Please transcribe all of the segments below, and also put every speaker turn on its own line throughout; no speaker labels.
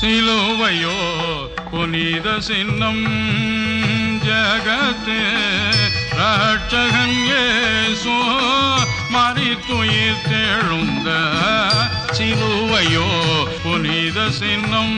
சிலுவையோ புனித சின்னம் ஜகத்தே ரட்சகன் இயேசு மறித்துயிர் தெழுந்த சிலுவையோ புனித சின்னம்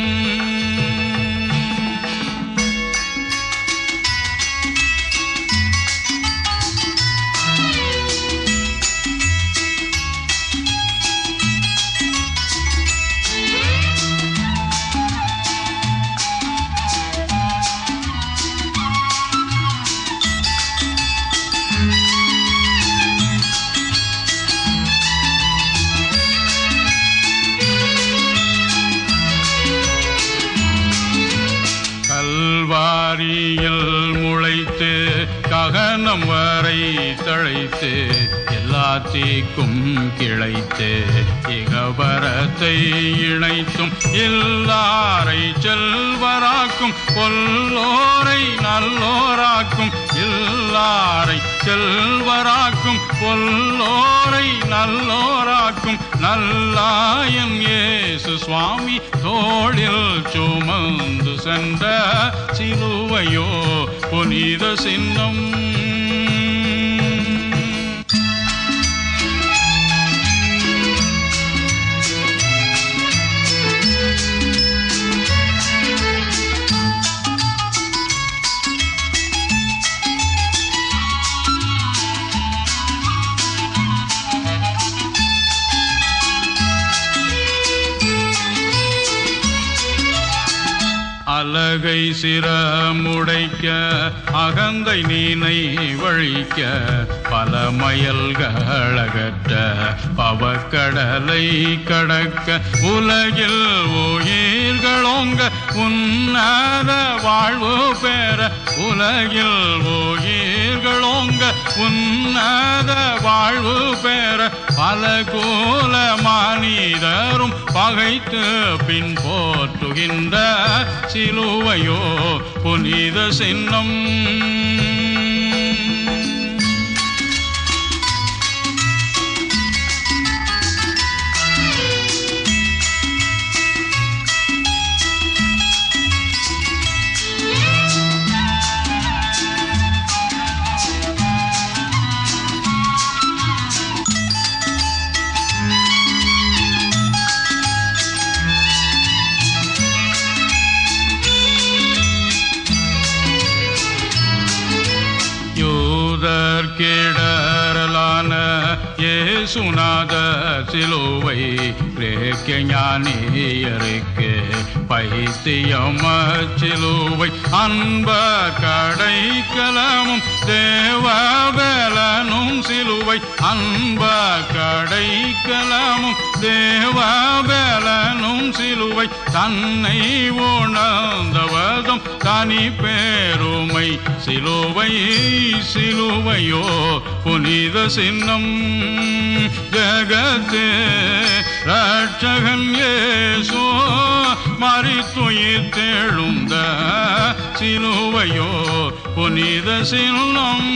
மரணம் வரை தழைத்து எல்லா தீக்கும் கிளைத்து இகபரத்தை இணைத்தும் எல்லாரை செல்வராக்கும் பொல்லோரை நல்லோராக்கும் எல்லாரை செல்வராக்கும் பொல்லோரை நல்லோராக்கும் நல்லாயன் ஏசு சுவாமி தோளில் சுமந்து சென்ற சிலுவையோ புனித சின்னம். அலகை சிரமுடைக்க அகந்தை நீனை வழிக்க பல மயல்களகற்ற பவக்கடலை கடக்க உலகில் ஓயே உயிர்களோங்க உன்னத வாழ்வு பெற உலகில் ஓகீர்களோங்க உன்னத வாழ்வு பெற பல கோல மனிதரும் பகைத்து பின் போற்றுகின்ற சிலுவையோ புனித சின்னம். யூதர் கிடரலான இயேசுநாத சிலுவை கிரேக்க ஞானியருக்கு பைத்தியம் சிலுவை. அன்ப கடைக்கலமும் தேவபலனும் சிலுவை. அன்ப கடைக்கலமும் தேவபலனும் சிலுவை. தன்னை உணர்ந்தவர் பாடும் தனி பேருமை. சிலுவை சிலுவையோ புனித சின்னம். ஜகத்தே ரட்சகன் ஏசோ மறித்துயிர் சிலுவையோ புனித சின்னம்.